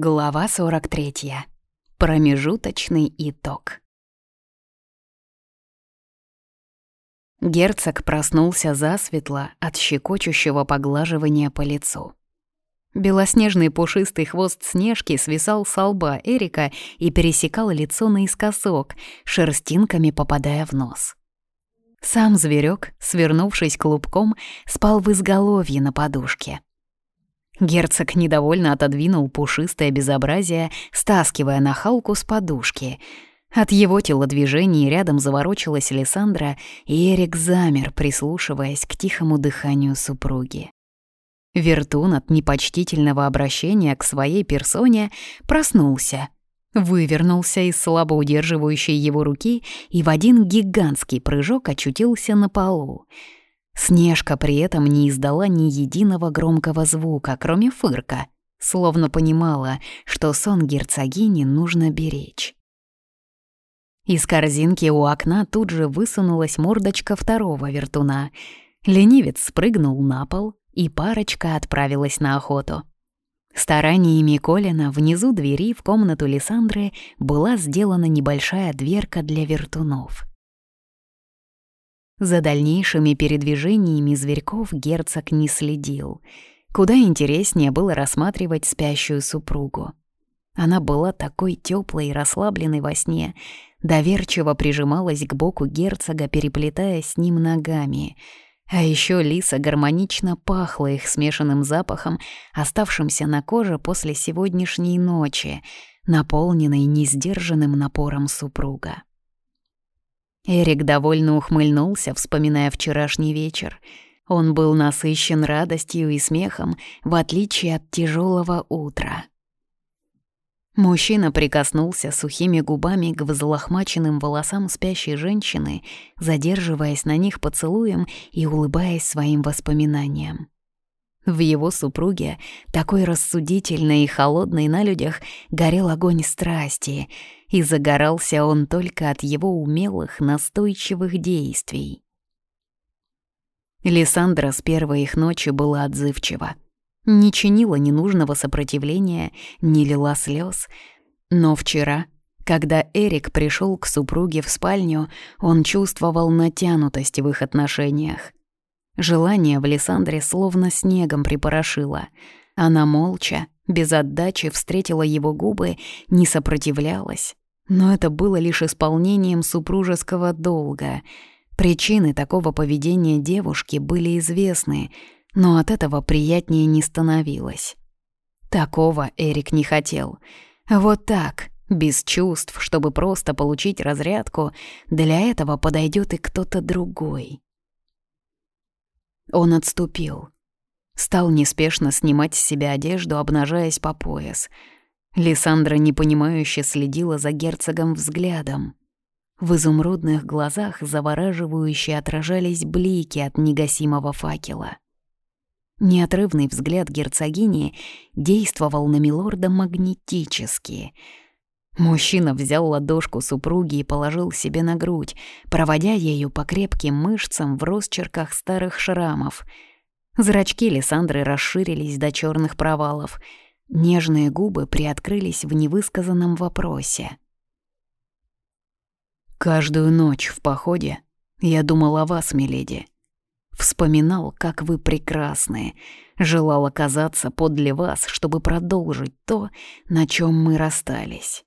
Глава 43. Промежуточный итог. Герцог проснулся засветло от щекочущего поглаживания по лицу. Белоснежный пушистый хвост Снежки свисал с лба Эрика и пересекал лицо наискосок, шерстинками попадая в нос. Сам зверек, свернувшись клубком, спал в изголовье на подушке — Герцог недовольно отодвинул пушистое безобразие, стаскивая нахалку с подушки. От его телодвижений рядом заворочилась Лиссандра, и Эрик замер, прислушиваясь к тихому дыханию супруги. Вертун от непочтительного обращения к своей персоне проснулся, вывернулся из слабо удерживающей его руки и в один гигантский прыжок очутился на полу — Снежка при этом не издала ни единого громкого звука, кроме фырка, словно понимала, что сон герцогини нужно беречь. Из корзинки у окна тут же высунулась мордочка второго вертуна. Ленивец спрыгнул на пол, и парочка отправилась на охоту. Стараниями Колина внизу двери в комнату Лиссандры была сделана небольшая дверка для вертунов. За дальнейшими передвижениями зверьков герцог не следил. Куда интереснее было рассматривать спящую супругу. Она была такой теплой и расслабленной во сне, доверчиво прижималась к боку герцога, переплетая с ним ногами. А еще лиса гармонично пахла их смешанным запахом, оставшимся на коже после сегодняшней ночи, наполненной несдержанным напором супруга. Эрик довольно ухмыльнулся, вспоминая вчерашний вечер. Он был насыщен радостью и смехом, в отличие от тяжелого утра. Мужчина прикоснулся сухими губами к взлохмаченным волосам спящей женщины, задерживаясь на них поцелуем и улыбаясь своим воспоминаниям. В его супруге, такой рассудительной и холодной на людях, горел огонь страсти, и загорался он только от его умелых, настойчивых действий. Лиссандра с первой их ночи была отзывчива. Не чинила ненужного сопротивления, не лила слез. Но вчера, когда Эрик пришел к супруге в спальню, он чувствовал натянутость в их отношениях. Желание в Лиссандре словно снегом припорошило. Она молча, без отдачи встретила его губы, не сопротивлялась. Но это было лишь исполнением супружеского долга. Причины такого поведения девушки были известны, но от этого приятнее не становилось. Такого Эрик не хотел. Вот так, без чувств, чтобы просто получить разрядку, для этого подойдет и кто-то другой. Он отступил. Стал неспешно снимать с себя одежду, обнажаясь по пояс. Лиссандра непонимающе следила за герцогом взглядом. В изумрудных глазах завораживающе отражались блики от негасимого факела. Неотрывный взгляд герцогини действовал на милорда магнетически — Мужчина взял ладошку супруги и положил себе на грудь, проводя ею по крепким мышцам в росчерках старых шрамов. Зрачки Лиссандры расширились до черных провалов. Нежные губы приоткрылись в невысказанном вопросе. «Каждую ночь в походе я думал о вас, миледи. Вспоминал, как вы прекрасны. Желал оказаться подле вас, чтобы продолжить то, на чем мы расстались».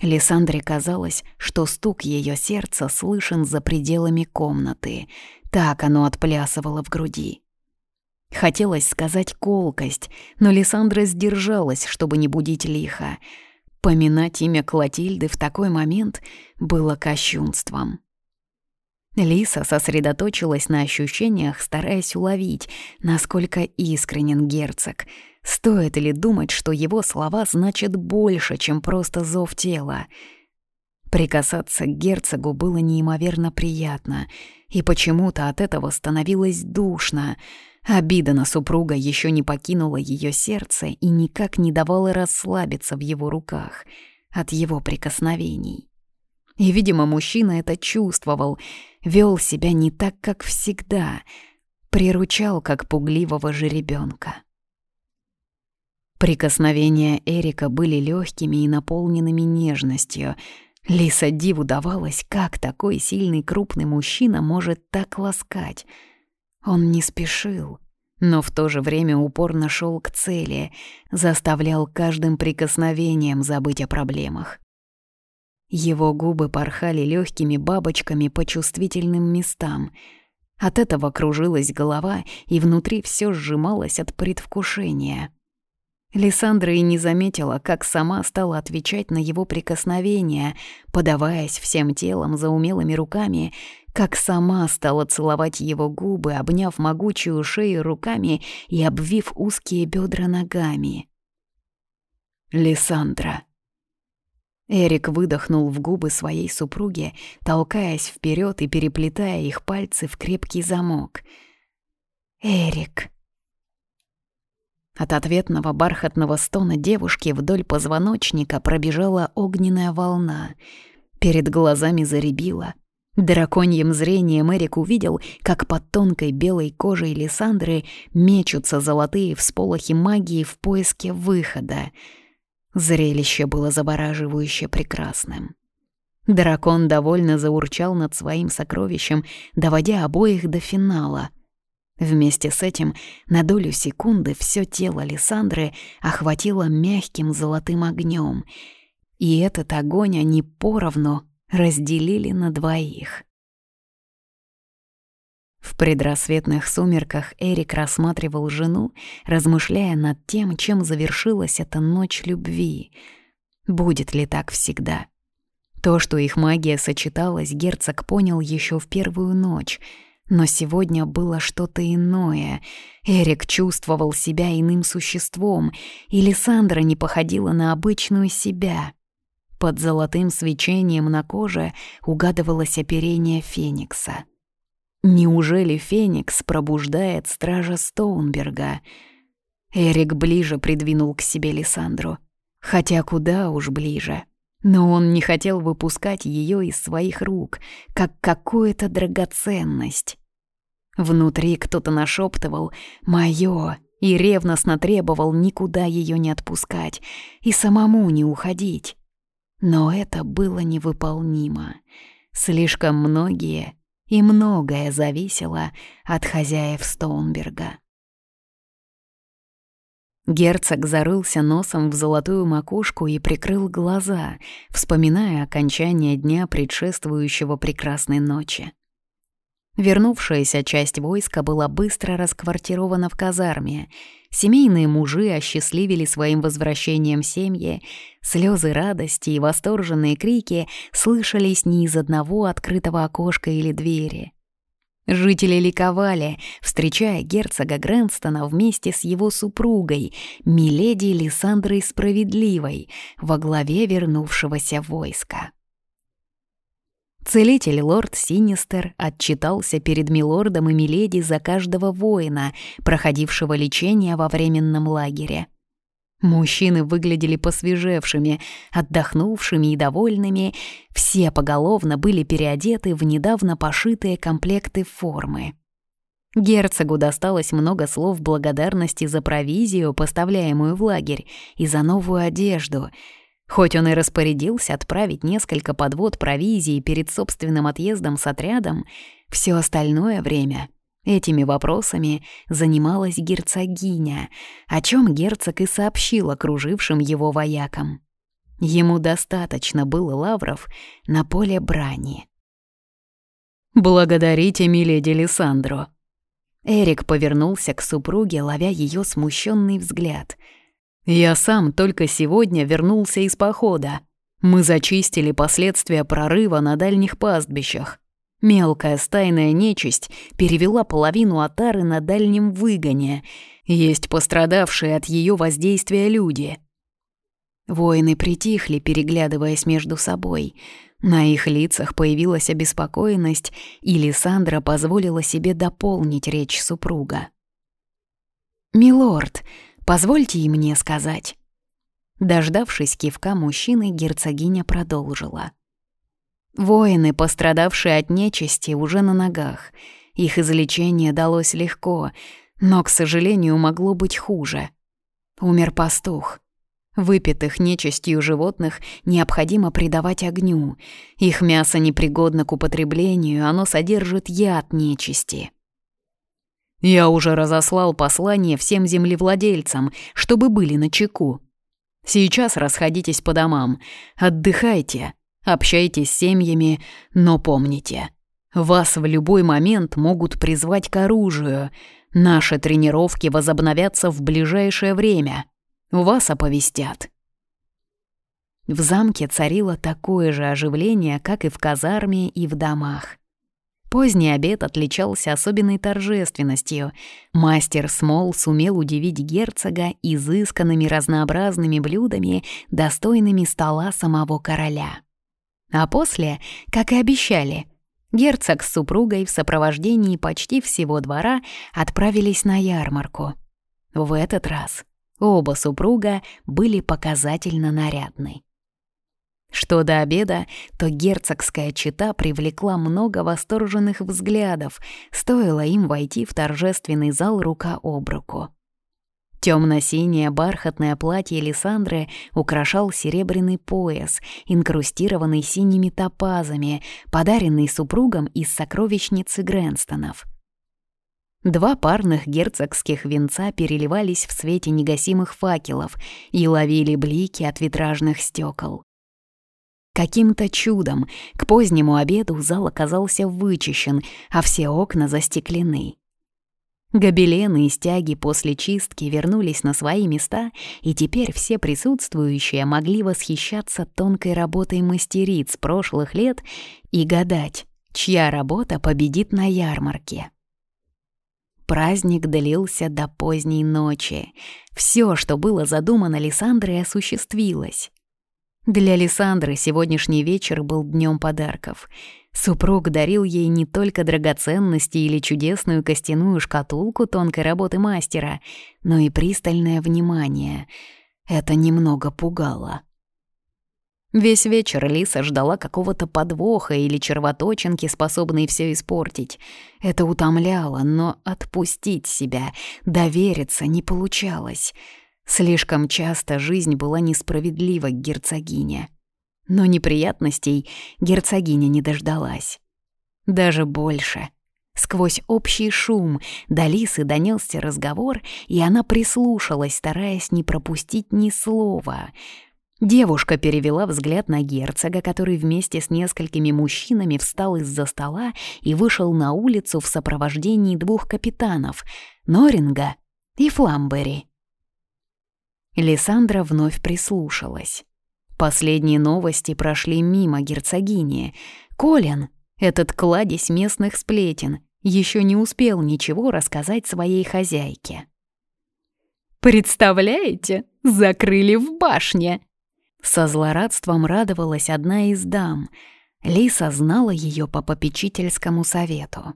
Лиссандре казалось, что стук ее сердца слышен за пределами комнаты. Так оно отплясывало в груди. Хотелось сказать колкость, но Лиссандра сдержалась, чтобы не будить лихо. Поминать имя Клотильды в такой момент было кощунством. Лиса сосредоточилась на ощущениях, стараясь уловить, насколько искренен герцог — Стоит ли думать, что его слова значат больше, чем просто зов тела? Прикасаться к герцогу было неимоверно приятно, и почему-то от этого становилось душно. Обида на супруга еще не покинула ее сердце и никак не давала расслабиться в его руках от его прикосновений. И, видимо, мужчина это чувствовал, вел себя не так, как всегда, приручал, как пугливого жеребенка. Прикосновения Эрика были легкими и наполненными нежностью. Лиса диву давалась, как такой сильный крупный мужчина может так ласкать. Он не спешил, но в то же время упорно шел к цели, заставлял каждым прикосновением забыть о проблемах. Его губы порхали легкими бабочками по чувствительным местам. От этого кружилась голова, и внутри все сжималось от предвкушения. Лиссандра и не заметила, как сама стала отвечать на его прикосновения, подаваясь всем телом за умелыми руками, как сама стала целовать его губы, обняв могучую шею руками и обвив узкие бедра ногами. Лиссандра. Эрик выдохнул в губы своей супруги, толкаясь вперед и переплетая их пальцы в крепкий замок. «Эрик!» От ответного бархатного стона девушки вдоль позвоночника пробежала огненная волна. Перед глазами заребила. Драконьим зрением Эрик увидел, как под тонкой белой кожей Лиссандры мечутся золотые всполохи магии в поиске выхода — Зрелище было завораживающе прекрасным. Дракон довольно заурчал над своим сокровищем, доводя обоих до финала. Вместе с этим на долю секунды все тело Лиссандры охватило мягким золотым огнем, и этот огонь они поровну разделили на двоих. В предрассветных сумерках Эрик рассматривал жену, размышляя над тем, чем завершилась эта ночь любви. Будет ли так всегда? То, что их магия сочеталась, герцог понял еще в первую ночь. Но сегодня было что-то иное. Эрик чувствовал себя иным существом, и Лиссандра не походила на обычную себя. Под золотым свечением на коже угадывалось оперение феникса — Неужели Феникс пробуждает стража Стоунберга? Эрик ближе придвинул к себе Лиссандру. Хотя куда уж ближе. Но он не хотел выпускать ее из своих рук, как какую-то драгоценность. Внутри кто-то нашептывал «моё» и ревностно требовал никуда ее не отпускать и самому не уходить. Но это было невыполнимо. Слишком многие и многое зависело от хозяев Стоунберга. Герцог зарылся носом в золотую макушку и прикрыл глаза, вспоминая окончание дня предшествующего прекрасной ночи. Вернувшаяся часть войска была быстро расквартирована в казарме. Семейные мужи осчастливили своим возвращением семьи. Слезы радости и восторженные крики слышались не из одного открытого окошка или двери. Жители ликовали, встречая герцога Грэнстона вместе с его супругой, миледи Лиссандрой Справедливой, во главе вернувшегося войска. Целитель лорд Синистер отчитался перед милордом и миледи за каждого воина, проходившего лечение во временном лагере. Мужчины выглядели посвежевшими, отдохнувшими и довольными, все поголовно были переодеты в недавно пошитые комплекты формы. Герцогу досталось много слов благодарности за провизию, поставляемую в лагерь, и за новую одежду — Хоть он и распорядился отправить несколько подвод провизии перед собственным отъездом с отрядом, все остальное время этими вопросами занималась герцогиня, о чем герцог и сообщил окружившим его воякам. Ему достаточно было лавров на поле брани. «Благодарите, миледи Лиссандро». Эрик повернулся к супруге, ловя ее смущенный взгляд — я сам только сегодня вернулся из похода. Мы зачистили последствия прорыва на дальних пастбищах. Мелкая стайная нечисть перевела половину отары на дальнем выгоне. Есть пострадавшие от ее воздействия люди. Воины притихли, переглядываясь между собой. На их лицах появилась обеспокоенность, и Лиссандра позволила себе дополнить речь супруга. «Милорд», Позвольте и мне сказать». Дождавшись кивка мужчины, герцогиня продолжила. Воины, пострадавшие от нечисти, уже на ногах. Их излечение далось легко, но, к сожалению, могло быть хуже. Умер пастух. Выпитых нечистью животных необходимо придавать огню. Их мясо непригодно к употреблению, оно содержит яд нечисти. Я уже разослал послание всем землевладельцам, чтобы были на чеку. Сейчас расходитесь по домам, отдыхайте, общайтесь с семьями, но помните, вас в любой момент могут призвать к оружию. Наши тренировки возобновятся в ближайшее время. Вас оповестят. В замке царило такое же оживление, как и в казарме и в домах. Поздний обед отличался особенной торжественностью. Мастер Смол сумел удивить герцога изысканными разнообразными блюдами, достойными стола самого короля. А после, как и обещали, герцог с супругой в сопровождении почти всего двора отправились на ярмарку. В этот раз оба супруга были показательно нарядны. Что до обеда, то герцогская чита привлекла много восторженных взглядов, стоило им войти в торжественный зал рука об руку. Темно-синее бархатное платье Лиссандры украшал серебряный пояс, инкрустированный синими топазами, подаренный супругом из сокровищницы Грэнстонов. Два парных герцогских венца переливались в свете негасимых факелов и ловили блики от витражных стекол. Каким-то чудом к позднему обеду зал оказался вычищен, а все окна застеклены. Гобелены и стяги после чистки вернулись на свои места, и теперь все присутствующие могли восхищаться тонкой работой мастериц прошлых лет и гадать, чья работа победит на ярмарке. Праздник длился до поздней ночи. Все, что было задумано Лиссандрой, осуществилось. Для Лиссандры сегодняшний вечер был днем подарков. Супруг дарил ей не только драгоценности или чудесную костяную шкатулку тонкой работы мастера, но и пристальное внимание. Это немного пугало. Весь вечер Лиса ждала какого-то подвоха или червоточинки, способной все испортить. Это утомляло, но отпустить себя, довериться не получалось — Слишком часто жизнь была несправедлива к герцогине. Но неприятностей герцогиня не дождалась. Даже больше. Сквозь общий шум до Лисы донесся разговор, и она прислушалась, стараясь не пропустить ни слова. Девушка перевела взгляд на герцога, который вместе с несколькими мужчинами встал из-за стола и вышел на улицу в сопровождении двух капитанов — Норинга и Фламбери. Лиссандра вновь прислушалась. Последние новости прошли мимо герцогини. Колин, этот кладезь местных сплетен, еще не успел ничего рассказать своей хозяйке. «Представляете, закрыли в башне!» Со злорадством радовалась одна из дам. Лиса знала ее по попечительскому совету.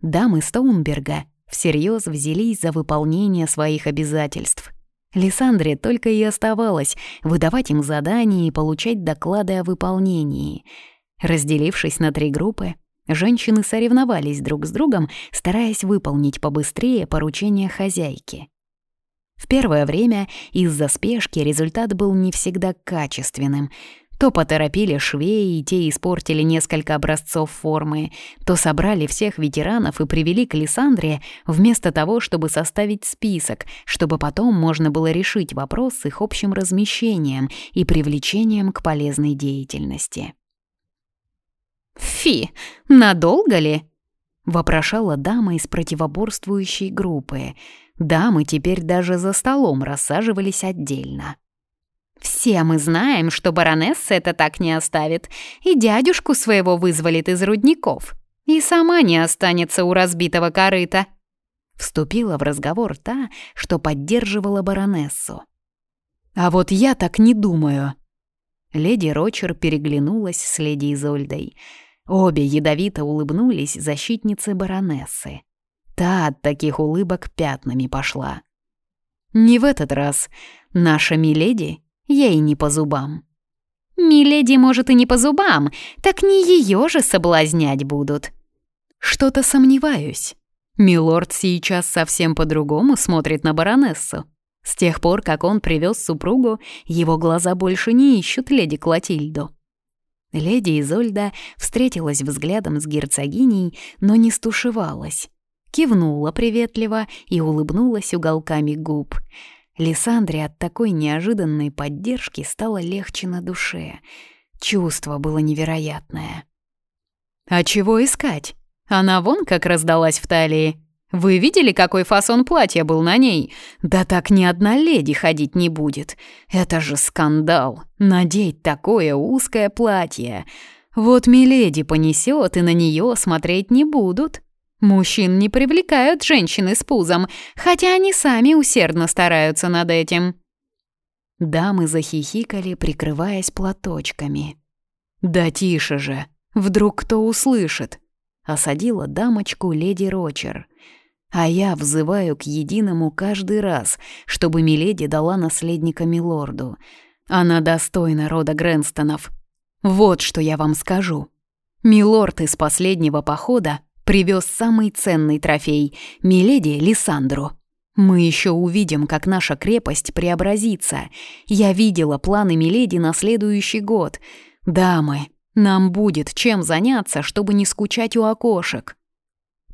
Дамы Стоунберга всерьез взялись за выполнение своих обязательств. Лиссандре только и оставалось выдавать им задания и получать доклады о выполнении. Разделившись на три группы, женщины соревновались друг с другом, стараясь выполнить побыстрее поручения хозяйки. В первое время из-за спешки результат был не всегда качественным — то поторопили швеи, и те испортили несколько образцов формы, то собрали всех ветеранов и привели к Лиссандре вместо того, чтобы составить список, чтобы потом можно было решить вопрос с их общим размещением и привлечением к полезной деятельности. «Фи, надолго ли?» — вопрошала дама из противоборствующей группы. Дамы теперь даже за столом рассаживались отдельно. Все мы знаем, что баронесса это так не оставит, и дядюшку своего вызволит из рудников, и сама не останется у разбитого корыта. Вступила в разговор та, что поддерживала баронессу. «А вот я так не думаю». Леди Рочер переглянулась с леди Изольдой. Обе ядовито улыбнулись защитнице баронессы. Та от таких улыбок пятнами пошла. «Не в этот раз. Наша миледи ей не по зубам. «Миледи, может, и не по зубам, так не ее же соблазнять будут». «Что-то сомневаюсь. Милорд сейчас совсем по-другому смотрит на баронессу. С тех пор, как он привез супругу, его глаза больше не ищут леди Клотильду. Леди Изольда встретилась взглядом с герцогиней, но не стушевалась. Кивнула приветливо и улыбнулась уголками губ. Лиссандре от такой неожиданной поддержки стало легче на душе. Чувство было невероятное. «А чего искать? Она вон как раздалась в талии. Вы видели, какой фасон платья был на ней? Да так ни одна леди ходить не будет. Это же скандал. Надеть такое узкое платье. Вот миледи понесет и на нее смотреть не будут. Мужчин не привлекают женщины с пузом, хотя они сами усердно стараются над этим. Дамы захихикали, прикрываясь платочками. «Да тише же! Вдруг кто услышит!» Осадила дамочку леди Рочер — а я взываю к единому каждый раз, чтобы Миледи дала наследника Милорду. Она достойна рода Грэнстонов. Вот что я вам скажу. Милорд из последнего похода привез самый ценный трофей — Миледи Лиссандру. Мы еще увидим, как наша крепость преобразится. Я видела планы Миледи на следующий год. Дамы, нам будет чем заняться, чтобы не скучать у окошек.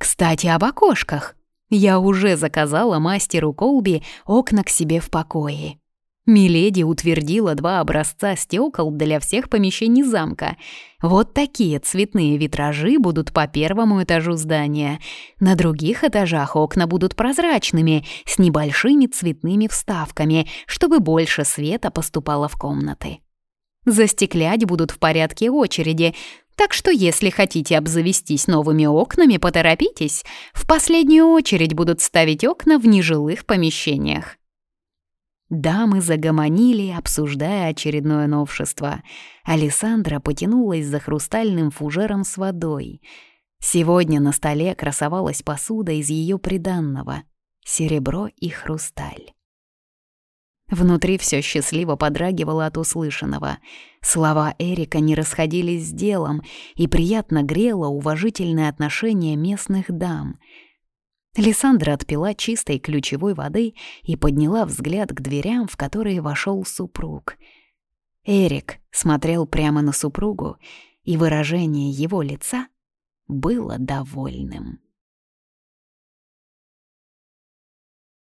Кстати, об окошках. Я уже заказала мастеру Колби окна к себе в покое. Миледи утвердила два образца стекол для всех помещений замка. Вот такие цветные витражи будут по первому этажу здания. На других этажах окна будут прозрачными, с небольшими цветными вставками, чтобы больше света поступало в комнаты. Застеклять будут в порядке очереди, так что если хотите обзавестись новыми окнами, поторопитесь. В последнюю очередь будут ставить окна в нежилых помещениях. Дамы загомонили, обсуждая очередное новшество. Александра потянулась за хрустальным фужером с водой. Сегодня на столе красовалась посуда из ее приданного — серебро и хрусталь. Внутри все счастливо подрагивало от услышанного. Слова Эрика не расходились с делом, и приятно грело уважительное отношение местных дам. Лиссандра отпила чистой ключевой воды и подняла взгляд к дверям, в которые вошел супруг. Эрик смотрел прямо на супругу, и выражение его лица было довольным.